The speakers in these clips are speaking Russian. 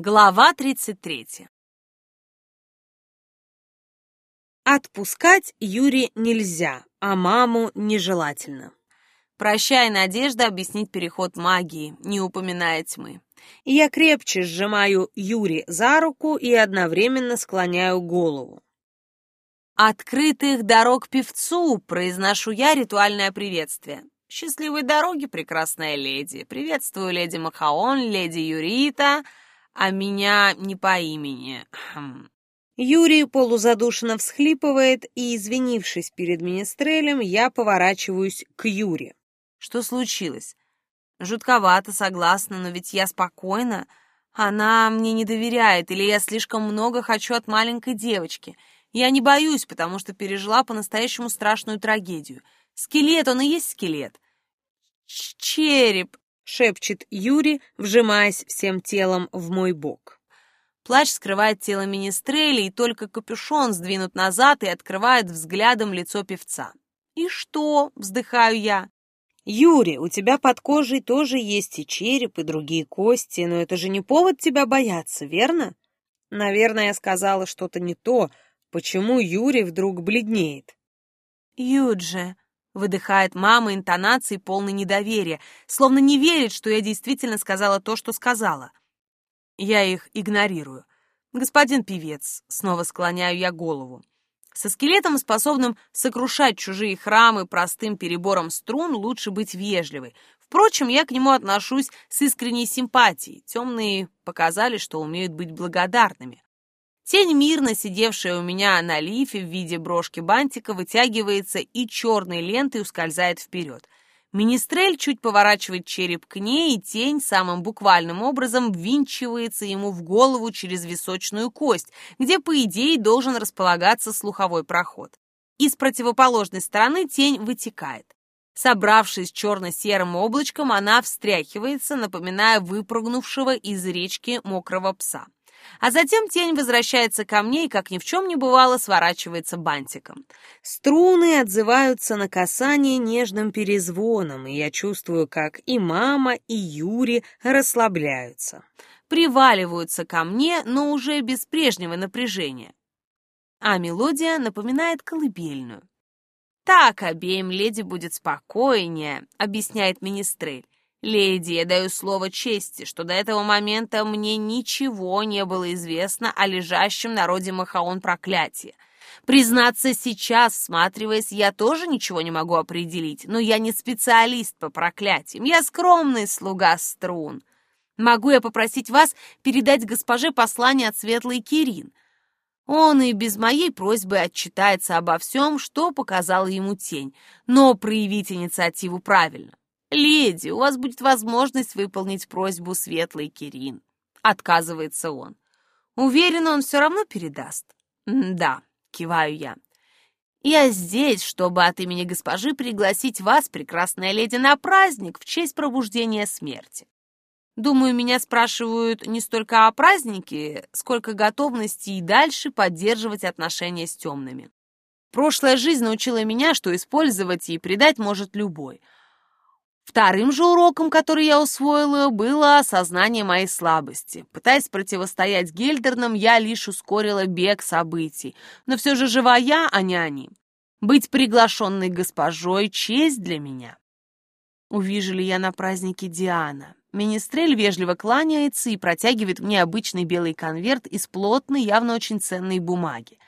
Глава 33 Отпускать Юре нельзя, а маму нежелательно. Прощай, Надежда, объяснить переход магии, не упоминая тьмы. Я крепче сжимаю Юре за руку и одновременно склоняю голову. «Открытых дорог певцу!» — произношу я ритуальное приветствие. «Счастливой дороги, прекрасная леди! Приветствую леди Махаон, леди Юрита!» А меня не по имени. Хм. Юрий полузадушенно всхлипывает, и, извинившись перед министрелем, я поворачиваюсь к Юре. Что случилось? Жутковато, согласна, но ведь я спокойна. Она мне не доверяет, или я слишком много хочу от маленькой девочки. Я не боюсь, потому что пережила по-настоящему страшную трагедию. Скелет, он и есть скелет. Череп, шепчет Юрий, вжимаясь всем телом в мой бок. Плащ скрывает тело министрели, и только капюшон сдвинут назад и открывает взглядом лицо певца. «И что?» — вздыхаю я. «Юрий, у тебя под кожей тоже есть и череп, и другие кости, но это же не повод тебя бояться, верно?» Наверное, я сказала что-то не то. Почему Юрий вдруг бледнеет? «Юджи», Выдыхает мама интонацией полной недоверия, словно не верит, что я действительно сказала то, что сказала. Я их игнорирую. «Господин певец», — снова склоняю я голову. Со скелетом, способным сокрушать чужие храмы простым перебором струн, лучше быть вежливой. Впрочем, я к нему отношусь с искренней симпатией. Темные показали, что умеют быть благодарными. Тень, мирно сидевшая у меня на лифе в виде брошки-бантика, вытягивается и черной лентой ускользает вперед. Министрель чуть поворачивает череп к ней, и тень самым буквальным образом ввинчивается ему в голову через височную кость, где, по идее, должен располагаться слуховой проход. И с противоположной стороны тень вытекает. Собравшись черно-серым облачком, она встряхивается, напоминая выпрыгнувшего из речки мокрого пса. А затем тень возвращается ко мне и, как ни в чем не бывало, сворачивается бантиком. Струны отзываются на касание нежным перезвоном, и я чувствую, как и мама, и Юри расслабляются. Приваливаются ко мне, но уже без прежнего напряжения. А мелодия напоминает колыбельную. «Так обеим леди будет спокойнее», — объясняет Министрель. «Леди, я даю слово чести, что до этого момента мне ничего не было известно о лежащем народе Махаон проклятии. Признаться, сейчас, всматриваясь, я тоже ничего не могу определить, но я не специалист по проклятиям, я скромный слуга струн. Могу я попросить вас передать госпоже послание от Светлой Кирин?» Он и без моей просьбы отчитается обо всем, что показала ему тень, но проявить инициативу правильно. «Леди, у вас будет возможность выполнить просьбу Светлой Кирин». Отказывается он. Уверен, он все равно передаст. «Да», — киваю я. «Я здесь, чтобы от имени госпожи пригласить вас, прекрасная леди, на праздник в честь пробуждения смерти. Думаю, меня спрашивают не столько о празднике, сколько готовности и дальше поддерживать отношения с темными. Прошлая жизнь научила меня, что использовать и предать может любой — Вторым же уроком, который я усвоила, было осознание моей слабости. Пытаясь противостоять Гельдернам, я лишь ускорила бег событий. Но все же жива я, а не они. Быть приглашенной госпожой — честь для меня. Увижу ли я на празднике Диана? Министрель вежливо кланяется и протягивает мне обычный белый конверт из плотной, явно очень ценной бумаги.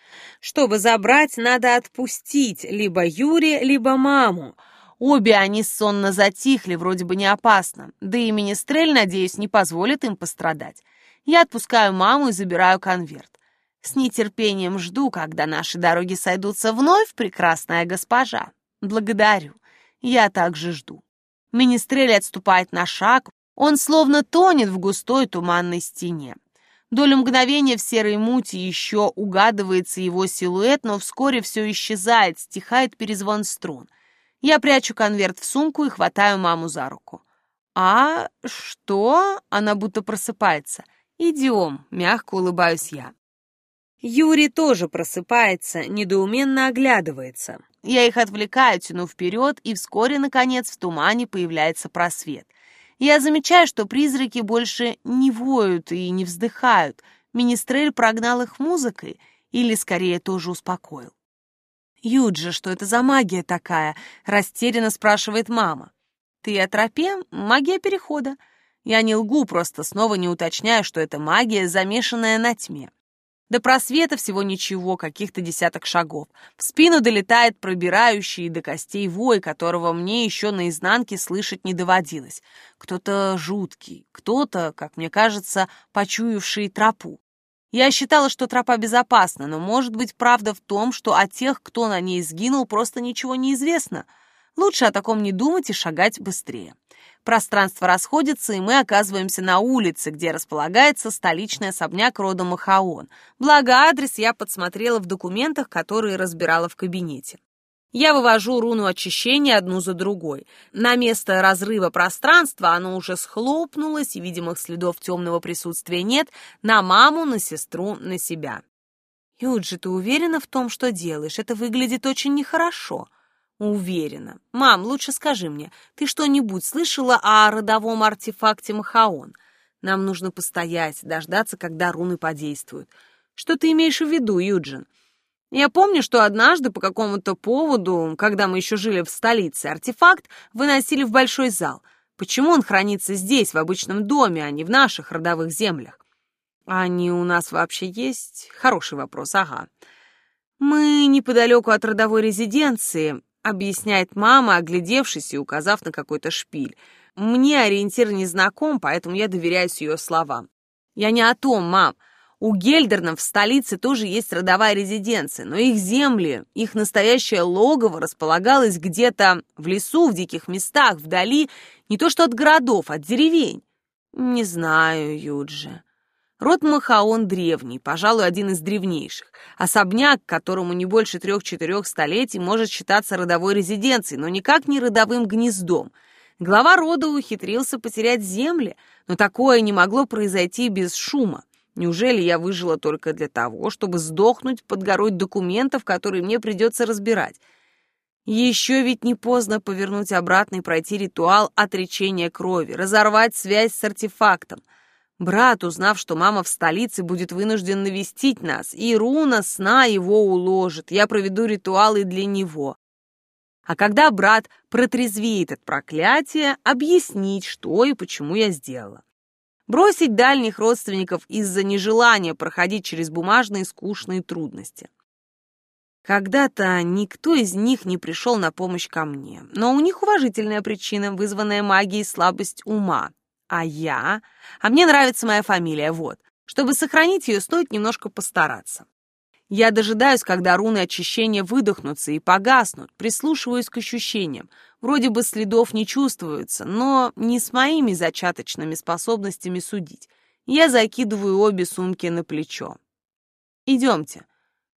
Чтобы забрать, надо отпустить либо Юре, либо маму — Обе они сонно затихли, вроде бы не опасно, да и Министрель, надеюсь, не позволит им пострадать. Я отпускаю маму и забираю конверт. С нетерпением жду, когда наши дороги сойдутся вновь, прекрасная госпожа. Благодарю. Я также жду. Министрель отступает на шаг, он словно тонет в густой туманной стене. Долю мгновения в серой мути еще угадывается его силуэт, но вскоре все исчезает, стихает перезвон струн — я прячу конверт в сумку и хватаю маму за руку. «А что?» — она будто просыпается. «Идем», — мягко улыбаюсь я. Юрий тоже просыпается, недоуменно оглядывается. Я их отвлекаю, тяну вперед, и вскоре, наконец, в тумане появляется просвет. Я замечаю, что призраки больше не воют и не вздыхают. Министрель прогнал их музыкой или, скорее, тоже успокоил. «Юджи, что это за магия такая?» — растерянно спрашивает мама. «Ты о тропе? Магия перехода. Я не лгу, просто снова не уточняю, что это магия, замешанная на тьме. До просвета всего ничего, каких-то десяток шагов. В спину долетает пробирающий до костей вой, которого мне еще наизнанке слышать не доводилось. Кто-то жуткий, кто-то, как мне кажется, почуявший тропу. Я считала, что тропа безопасна, но может быть правда в том, что о тех, кто на ней сгинул, просто ничего не известно. Лучше о таком не думать и шагать быстрее. Пространство расходится, и мы оказываемся на улице, где располагается столичный особняк рода Махаон. Благо, адрес я подсмотрела в документах, которые разбирала в кабинете. Я вывожу руну очищения одну за другой. На место разрыва пространства оно уже схлопнулось, и видимых следов темного присутствия нет. На маму, на сестру, на себя. Юджи, ты уверена в том, что делаешь? Это выглядит очень нехорошо. Уверена. Мам, лучше скажи мне, ты что-нибудь слышала о родовом артефакте Махаон? Нам нужно постоять, дождаться, когда руны подействуют. Что ты имеешь в виду, Юджин? Я помню, что однажды по какому-то поводу, когда мы еще жили в столице, артефакт выносили в большой зал. Почему он хранится здесь, в обычном доме, а не в наших родовых землях? А они у нас вообще есть? Хороший вопрос, ага. Мы неподалеку от родовой резиденции, объясняет мама, оглядевшись и указав на какой-то шпиль. Мне ориентир не знаком, поэтому я доверяюсь ее словам. Я не о том, мам. У Гельдернов в столице тоже есть родовая резиденция, но их земли, их настоящее логово располагалось где-то в лесу, в диких местах, вдали, не то что от городов, от деревень. Не знаю, Юджи. Род Махаон древний, пожалуй, один из древнейших. Особняк, которому не больше трех-четырех столетий, может считаться родовой резиденцией, но никак не родовым гнездом. Глава рода ухитрился потерять земли, но такое не могло произойти без шума. Неужели я выжила только для того, чтобы сдохнуть под горой документов, которые мне придется разбирать? Еще ведь не поздно повернуть обратно и пройти ритуал отречения крови, разорвать связь с артефактом. Брат, узнав, что мама в столице, будет вынужден навестить нас, и руна сна его уложит. Я проведу ритуалы для него. А когда брат протрезвеет от проклятия, объяснить, что и почему я сделала. Бросить дальних родственников из-за нежелания проходить через бумажные скучные трудности. Когда-то никто из них не пришел на помощь ко мне, но у них уважительная причина, вызванная магией слабость ума. А я? А мне нравится моя фамилия, вот. Чтобы сохранить ее, стоит немножко постараться. Я дожидаюсь, когда руны очищения выдохнутся и погаснут, прислушиваюсь к ощущениям. Вроде бы следов не чувствуется, но не с моими зачаточными способностями судить. Я закидываю обе сумки на плечо. «Идемте».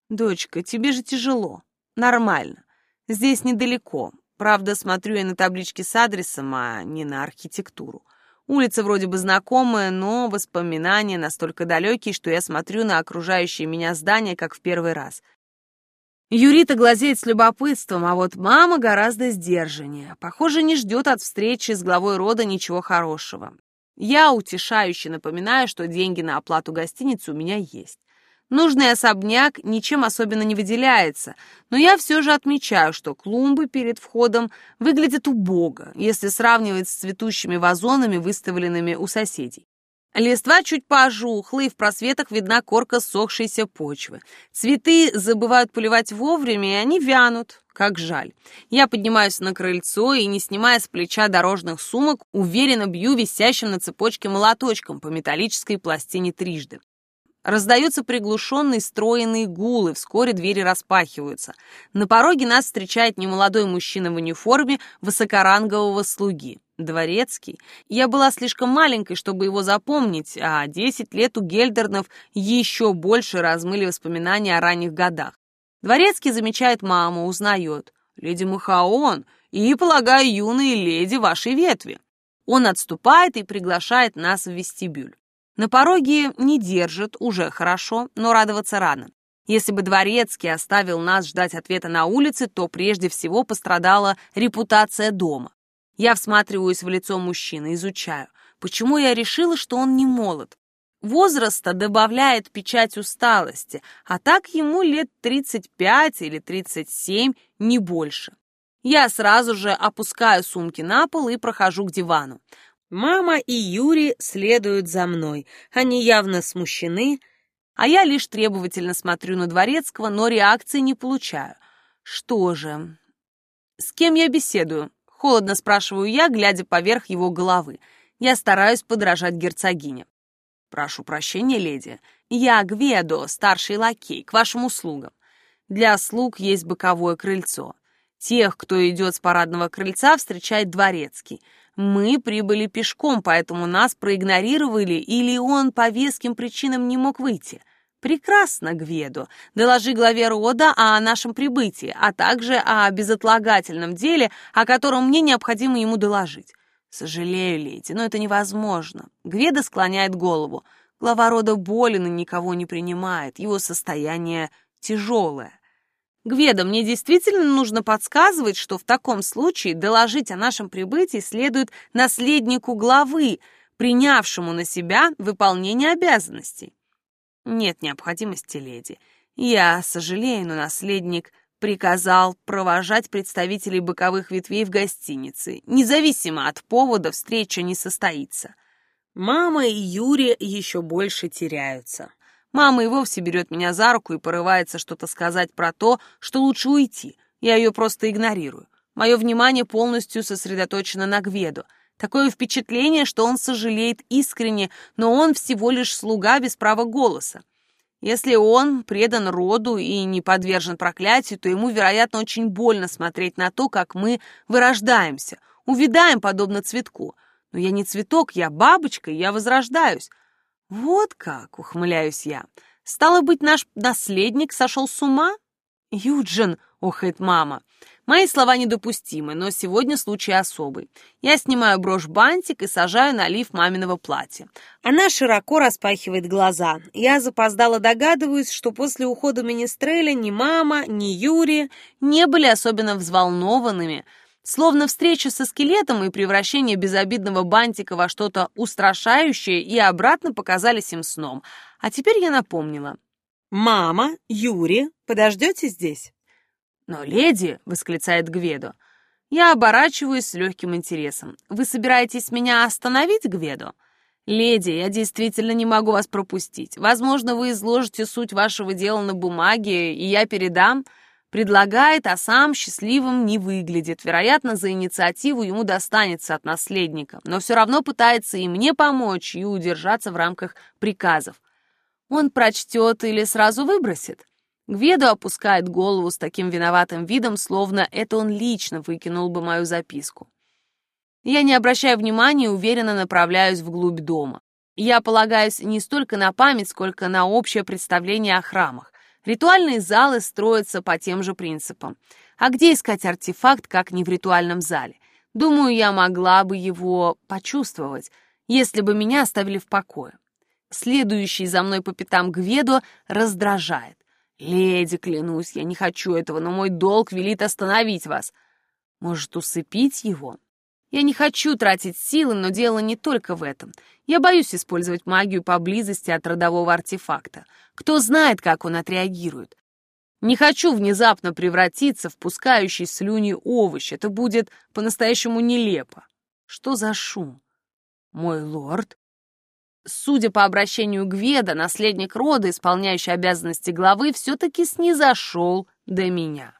«Дочка, тебе же тяжело». «Нормально. Здесь недалеко. Правда, смотрю я на таблички с адресом, а не на архитектуру. Улица вроде бы знакомая, но воспоминания настолько далекие, что я смотрю на окружающие меня здания, как в первый раз. Юрита глазеет с любопытством, а вот мама гораздо сдержаннее. Похоже, не ждет от встречи с главой рода ничего хорошего. Я утешающе напоминаю, что деньги на оплату гостиницы у меня есть. Нужный особняк ничем особенно не выделяется, но я все же отмечаю, что клумбы перед входом выглядят убого, если сравнивать с цветущими вазонами, выставленными у соседей. Листва чуть пожухла, и в просветах видна корка сохшейся почвы. Цветы забывают поливать вовремя, и они вянут. Как жаль. Я поднимаюсь на крыльцо и, не снимая с плеча дорожных сумок, уверенно бью висящим на цепочке молоточком по металлической пластине трижды. Раздаются приглушенные стройные гулы, вскоре двери распахиваются. На пороге нас встречает немолодой мужчина в униформе высокорангового слуги. Дворецкий. Я была слишком маленькой, чтобы его запомнить, а десять лет у Гельдернов еще больше размыли воспоминания о ранних годах. Дворецкий замечает маму, узнает. «Леди Махаон и, полагаю, юные леди вашей ветви». Он отступает и приглашает нас в вестибюль. На пороге не держит, уже хорошо, но радоваться рано. Если бы Дворецкий оставил нас ждать ответа на улице, то прежде всего пострадала репутация дома. Я всматриваюсь в лицо мужчины, изучаю. Почему я решила, что он не молод? Возраста добавляет печать усталости, а так ему лет 35 или 37, не больше. Я сразу же опускаю сумки на пол и прохожу к дивану. Мама и Юрий следуют за мной. Они явно смущены, а я лишь требовательно смотрю на Дворецкого, но реакции не получаю. Что же? С кем я беседую? Холодно спрашиваю я, глядя поверх его головы. Я стараюсь подражать герцогине. «Прошу прощения, леди. Я Гведо, старший лакей, к вашим услугам. Для слуг есть боковое крыльцо. Тех, кто идет с парадного крыльца, встречает дворецкий. Мы прибыли пешком, поэтому нас проигнорировали, или он по веским причинам не мог выйти. Прекрасно, Гведо. Доложи главе рода о нашем прибытии, а также о безотлагательном деле, о котором мне необходимо ему доложить. «Сожалею, леди, но это невозможно». Гведа склоняет голову. Глава рода болен и никого не принимает. Его состояние тяжелое. Гведа, мне действительно нужно подсказывать, что в таком случае доложить о нашем прибытии следует наследнику главы, принявшему на себя выполнение обязанностей. Нет необходимости, леди. Я сожалею, но наследник приказал провожать представителей боковых ветвей в гостинице. Независимо от повода, встреча не состоится. Мама и Юрий еще больше теряются. Мама и вовсе берет меня за руку и порывается что-то сказать про то, что лучше уйти. Я ее просто игнорирую. Мое внимание полностью сосредоточено на Гведу. Такое впечатление, что он сожалеет искренне, но он всего лишь слуга без права голоса. Если он предан роду и не подвержен проклятию, то ему, вероятно, очень больно смотреть на то, как мы вырождаемся, увядаем, подобно цветку. Но я не цветок, я бабочка, я возрождаюсь. Вот как, ухмыляюсь я. Стало быть, наш наследник сошел с ума? Юджин, охает мама. Мои слова недопустимы, но сегодня случай особый. Я снимаю брошь-бантик и сажаю на лиф маминого платья. Она широко распахивает глаза. Я запоздало догадываюсь, что после ухода Министреля ни мама, ни Юрий не были особенно взволнованными, Словно встреча со скелетом и превращение безобидного бантика во что-то устрашающее и обратно показались им сном. А теперь я напомнила. «Мама, Юрий, подождете здесь?» «Но, леди!» — восклицает Гведо. Я оборачиваюсь с легким интересом. «Вы собираетесь меня остановить, Гведо?» «Леди, я действительно не могу вас пропустить. Возможно, вы изложите суть вашего дела на бумаге, и я передам...» Предлагает, а сам счастливым не выглядит. Вероятно, за инициативу ему достанется от наследника, но все равно пытается и мне помочь, и удержаться в рамках приказов. Он прочтет или сразу выбросит? Гведу опускает голову с таким виноватым видом, словно это он лично выкинул бы мою записку. Я не обращаю внимания уверенно направляюсь вглубь дома. Я полагаюсь не столько на память, сколько на общее представление о храмах. Ритуальные залы строятся по тем же принципам. А где искать артефакт, как не в ритуальном зале? Думаю, я могла бы его почувствовать, если бы меня оставили в покое. Следующий за мной по пятам Гведо раздражает. «Леди, клянусь, я не хочу этого, но мой долг велит остановить вас. Может, усыпить его?» Я не хочу тратить силы, но дело не только в этом. Я боюсь использовать магию поблизости от родового артефакта. Кто знает, как он отреагирует. Не хочу внезапно превратиться в пускающий слюни овощ. Это будет по-настоящему нелепо. Что за шум? Мой лорд? Судя по обращению Гведа, наследник рода, исполняющий обязанности главы, все-таки снизошел до меня.